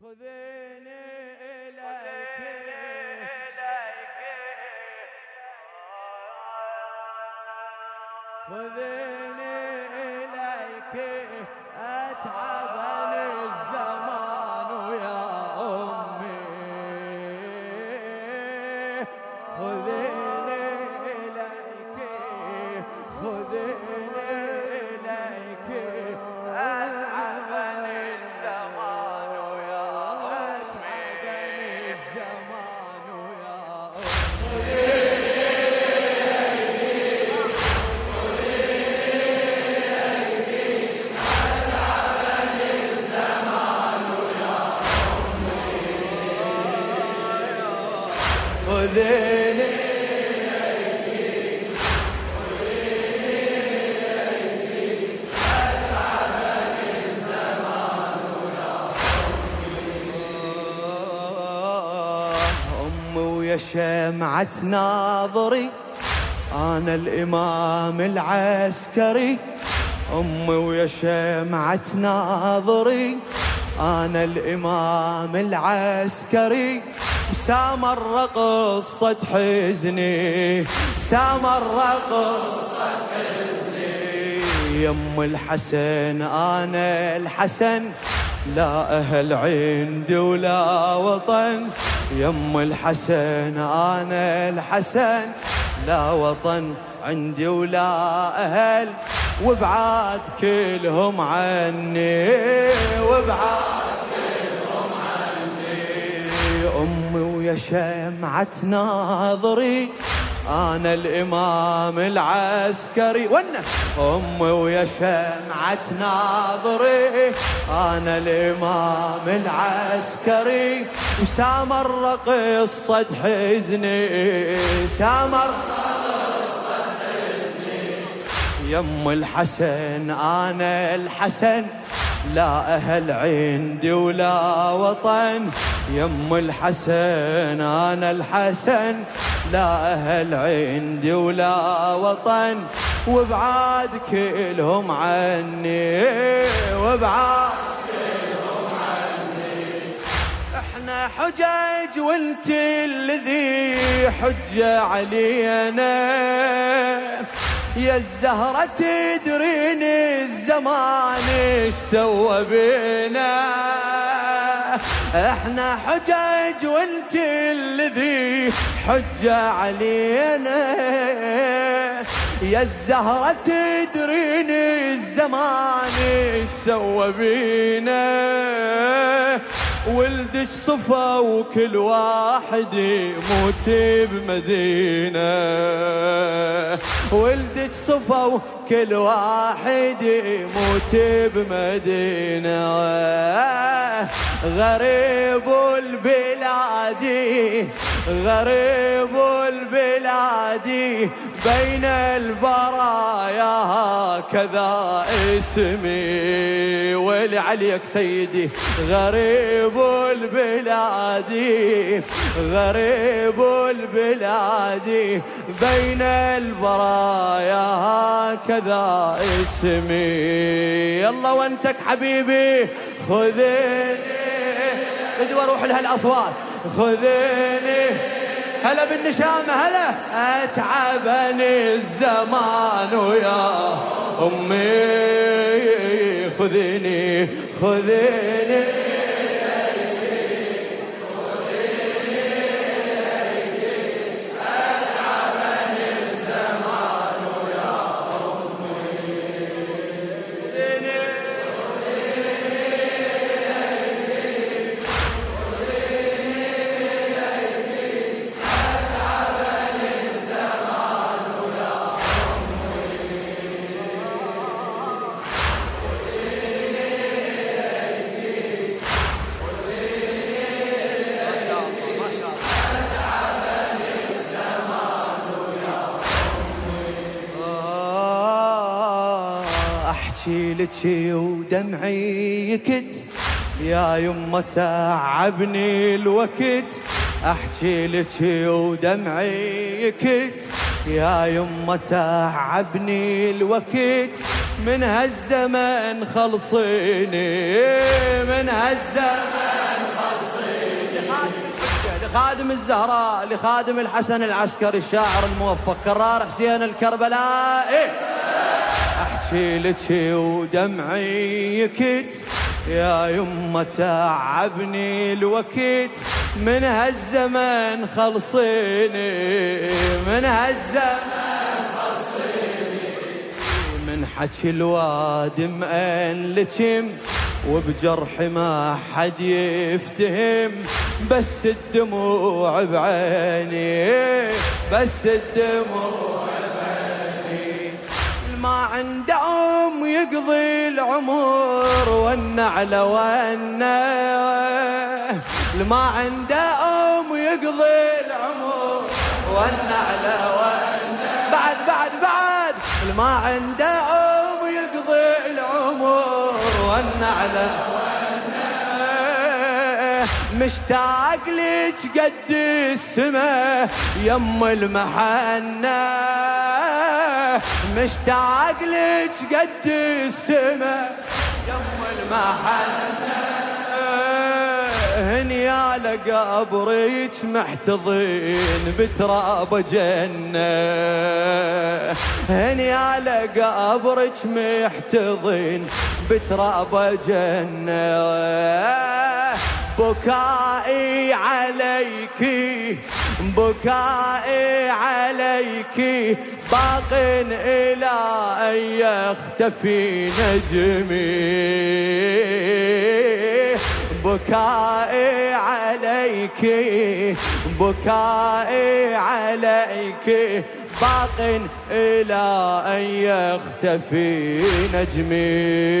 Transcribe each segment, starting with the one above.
خذيني إليك. خذيني شمعة ناظري أنا الإمام العسكري أمي ويا شمعة ناظري أنا الإمام العسكري. سامر قصة حزني سامر قصة حزني. يم الحسن أنا الحسن. لا أهل عندي ولا وطن يم الحسن أنا الحسن. لا وطن عندي ولا أهل وبعاد كلهم عني وبعاد كلهم عني. أمي ويا شمعة ناظري أنا الإمام العسكري. ونه أمي ويا شمعة ناظري. أنا الإمام العسكري. وسامر قصة حزني سامر يم الحسن أنا الحسن. لا أهل عندي ولا وطن يم الحسن أنا الحسن. لا أهل عندي ولا وطن وبعاد كلهم عني وبعاد إحنا حجج وانت الذي حجة علينا. يا الزهرة تدرين الزمان إيش سوى بينا؟ إحنا حجج وأنت الذي حجة علينا. يا الزهرة تدرين الزمان إيش سوى بينا؟ ولدك صفا وكل واحد يموت بمدينة. ولدك صفا وكل واحد يموت بمدينة. غريب البلاد غريب البلاد. بين البرايا هكذا اسمي ويلي عليك سيدي غريب البلاد غريب البلاد بين البرايا هكذا اسمي. يلا وانتك حبيبي خذني بدي أروح لهالاصوات خذني. هلا بالنشامة هلا. أتعبني الزمان ويا أمي. خذيني خذيني. احكي لك ودمعي يكت. يا يمه تعبني الوقت. أحكي لك ودمعي يكت. يا يمه تعبني الوقت. من هالزمن خلصيني. من هالزمن لخادم الزهراء لخادم الحسن العسكري الشاعر الموفق كرار حسين الكربلائي. لك ودمعي يكت يا يمه تعبني الوقت من هالزمن خلصيني. من هالزمن خلصيني. من حكي الواد مأن لكم وبجرح ما حد يفتهم. بس الدموع بعيني. بس الدموع ام يقضي العمر والنعل والنعل ما عنده أم يقضي العمر والنعل والنعل بعد بعد بعد. ما عنده أم يقضي العمر والنعل مشتاق لك قد السما يم المحنة. مشتاق لك قد السما يم المحنة. هنيا لقبريك محتضين بتراب جنة. هنيا لقبرك محتضين بتراب جنة. بكائي عليك بكائي عليك. باق إلى أن يختفي نجمي. بكائي عليك بكائي عليك. باق إلى أن يختفي نجمي.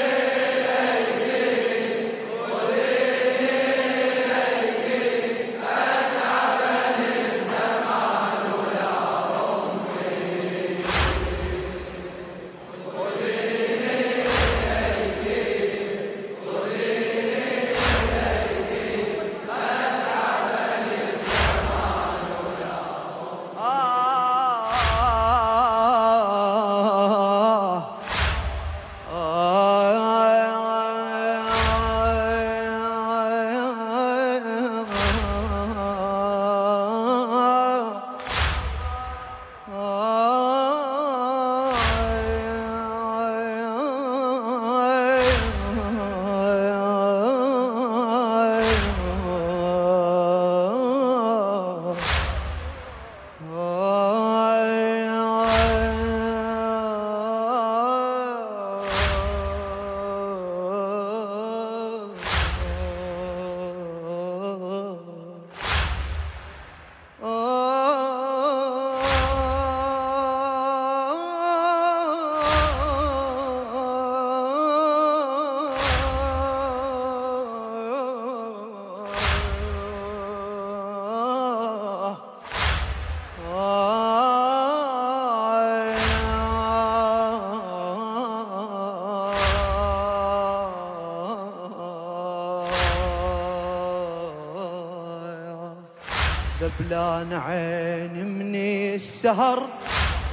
ذبلان عين من السهر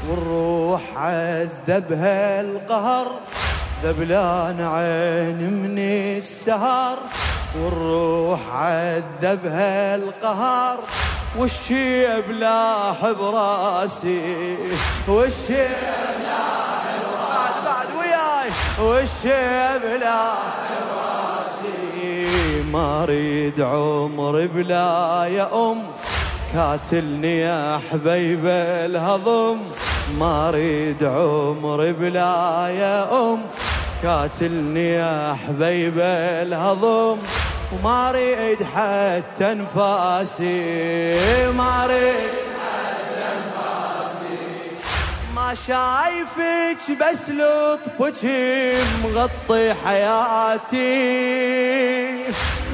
والروح عذبها القهر ذبلان عين من السهر والروح عذبها القهر والشيب لاح براسي؟ والشيب لاح بعد بعد وياي. والشيب لاح براسي؟ ما اريد عمر بلا يا أم. كاتلني يا حبيب الهضم ما أريد عمر بلا يا أم. كاتلني يا حبيب الهضم وما أريد حتى أنفاسي. ما أريد حتى أنفاسي. ما شايفك بس لطفك مغطي حياتي.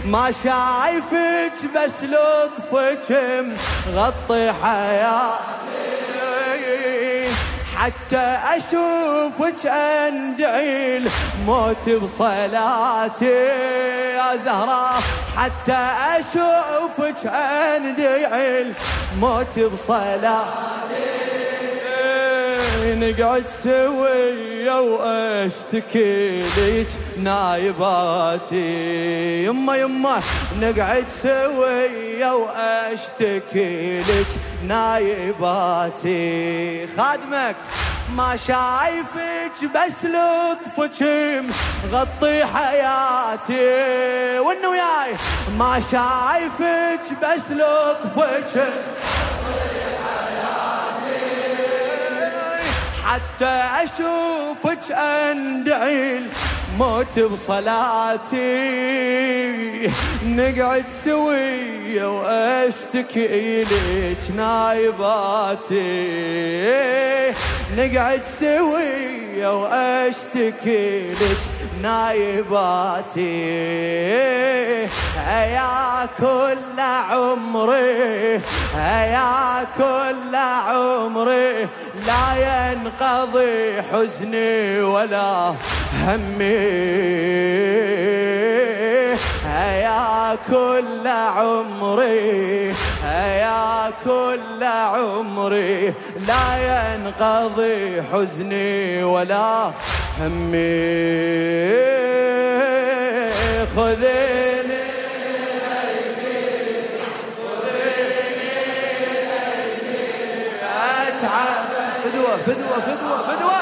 ما شايفك بس لطفك مغطي حياتي. حتى أشوفك أندعي الموت بصلاتي يا زهراء حتى أشوفك أندعي الموت بصلاتي. نقعد سوية وأشتكي ليك نايباتي؟ يما يما نقعد سوية وأشتكي ليك نايباتي. خادمك ما شايفك بس لطفك مغطي حياتي. وانه وياي ما شايفك بس لطفك حتى أشوفك أندعي موت بصلاتي. نقعد سوية وأشتكي لك نايباتي. نقعد سوية وأشتكي لك نايباتي. يا كل عمري يا كل عمري لا ينقضي حزني ولا همي. يا كل عمري يا كل عمري لا ينقضي حزني ولا همي. خذيني. اتعب فدوة فدوة فدوة.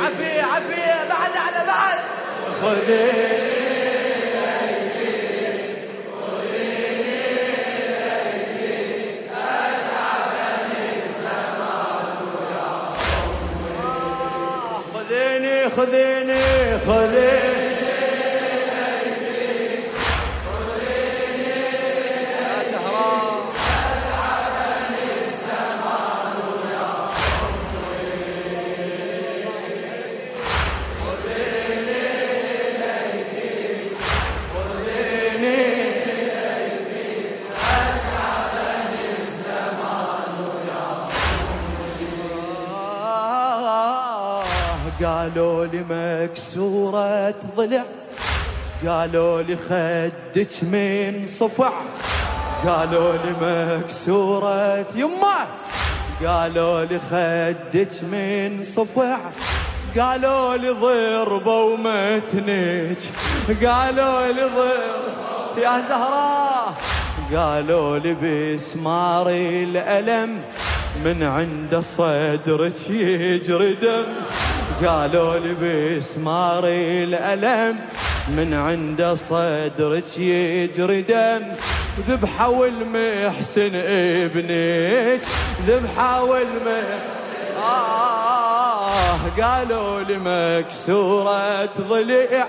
عفية عفية بعد على بعد. خذيني خذيني خذيني خذيني. قالوا لي مكسورة ضلع قالوا لي خدك من صفع. قالوا لي مكسورة يمه قالوا لي خدك من صفع. قالوا لي ضربة ومتنك قالوا لي ضربة يا زهراء قالوا لي بسماري الألم. من عند صدرك يجري دم. قالوا لي بسماري الألم. من عند صدرك يجري دم. ذبحوا المحسن ابنك. ذبحوا المحسن آه قالوا لي مكسورة ضليع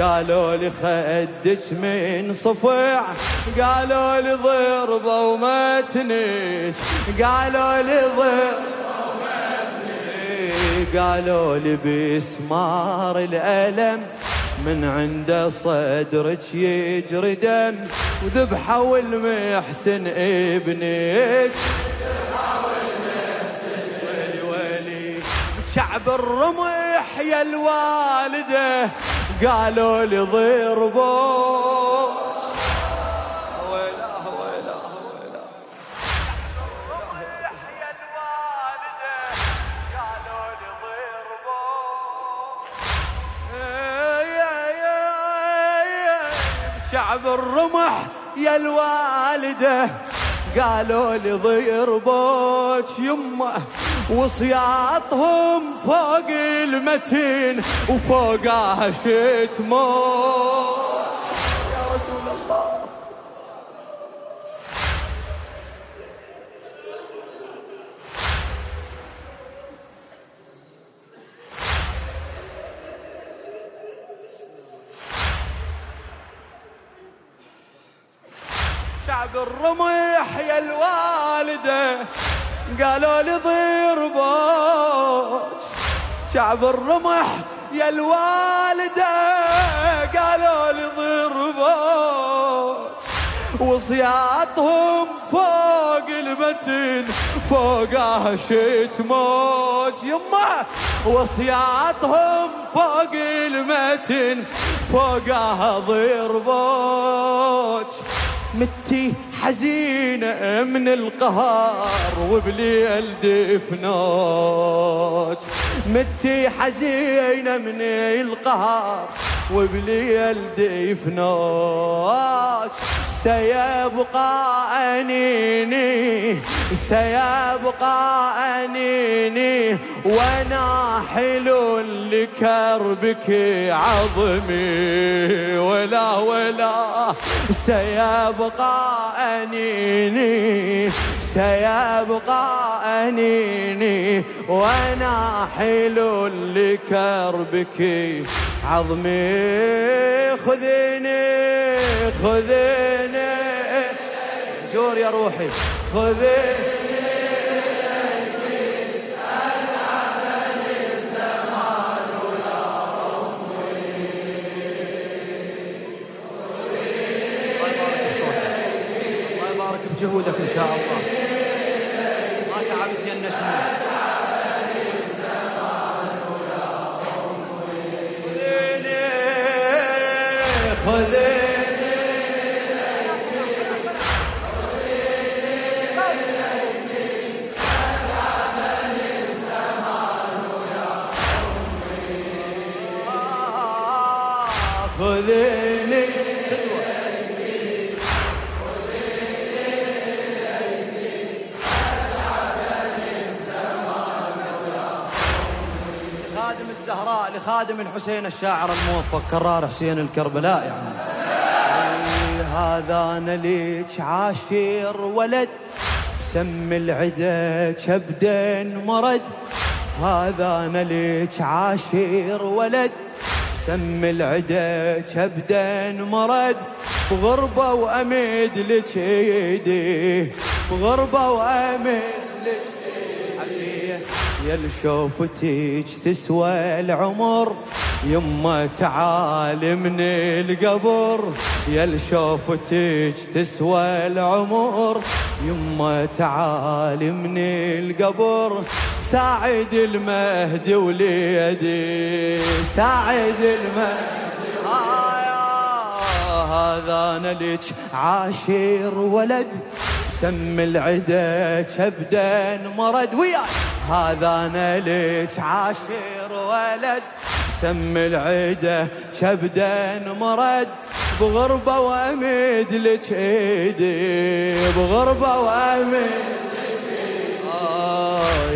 قالوا لي خدك من صفع قالوا لي ضربة وما تنش. قالوا لي ضربة قالوا لي بسمار الألم من عند صدرك يجري دم وذبحوا المحسن ابنك شعب الرمح يا الوالدة قالوا لي ضربوا. شعب الرمح يا الوالدة. قالوا لي ضربوك يمه وصياطهم فوق المتين وفوقها شتموت الرمح يا الوالدة قالوا لي ضربوك شعب الرمح يا الوالدة قالوا لي ضربوك وصياطهم فوق المتن فوقها شيت موت. يمه وصياطهم فوق المتن فوقها ضربوت متي حزينة من القهر وبليل دفنوت متي حزينة من القهر وبليل دفنوت سيبقى أنيني سيبقى أنيني وأنا حلو لكربك عظمي. ولا ولا سيبقى أنيني سيبقى أنيني وأنا حلو لكربك. عظمي خذيني خذيني. جور يا روحي خذيني. بجهودك إن شاء الله. لخادم الحسين الشاعر الموفق كرار حسين الكربلاء يعني هذا أنا ليك عاشر ولد؟ سم العدا كبدا مرد. هذا أنا ليك عاشر ولد؟ سم العدا كبدا مرد. بغربة وأمد لك ايدي بغربة وأمد لك يا شوفتك تسوى العمر يما تعال من القبر. يا شوفتك تسوى العمر يما تعال من القبر. ساعد المهدي وليدي ساعد المهدي آه هذا أنا لك عاشر ولد. سم العدا كبدا مرد وياي. هذا أنا لك عاشر ولد. سم العدا كبدا مرد. بغربة وامد لك إيدي بغربة وامد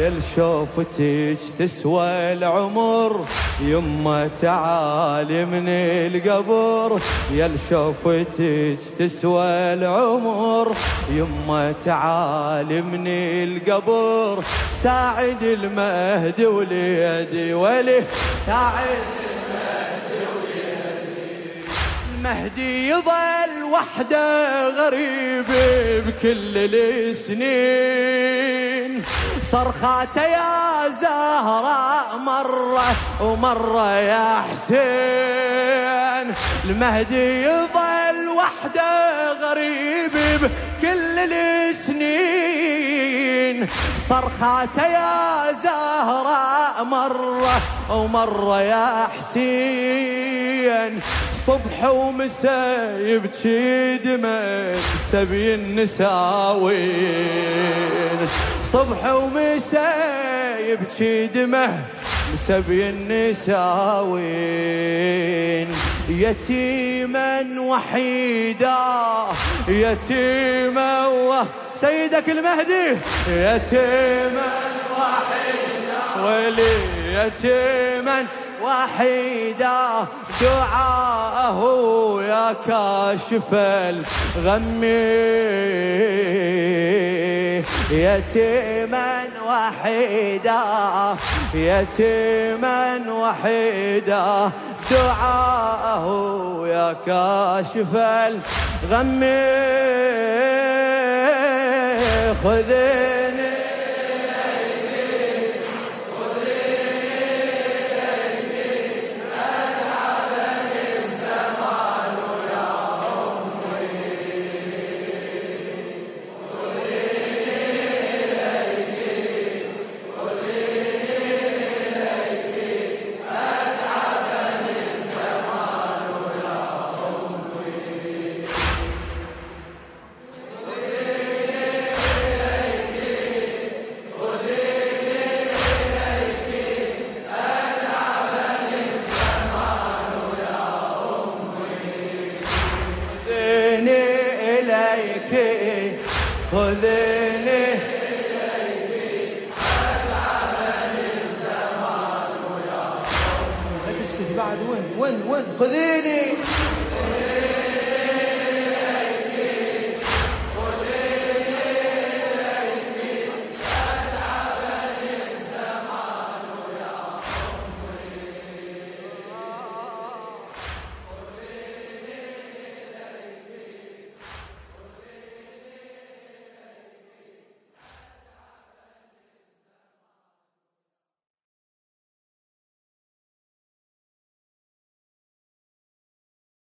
يا شوفتك تسوى العمر. يما تعالي من القبر. يا شوفتك تسوى العمر. يما تعالي من القبر. ساعد المهدي وليدي ولي. ساعد المهدي يظل وحده غريب بكل السنين. صرخاته يا زهراء مرة ومرة يا حسين. المهدي يظل وحده غريب بكل السنين. صرخاته يا زهراء مرة ومرة يا حسين. صبح ومساء يبكي دمع سبي النساوين. صبح ومساء يبكي دمه سبي النساوين. يتيما وحيدا يتيما و... سيدك المهدي. يتيما وحيدا. ولي يتيما وحيدا. دعاءه يا كاشف الغم. يتيما وحيدا يتيما وحيدا. دعاءه يا كاشف الغم. خذني خذيني لا تسكت بعد. وين؟ وين؟ وين؟ خذيني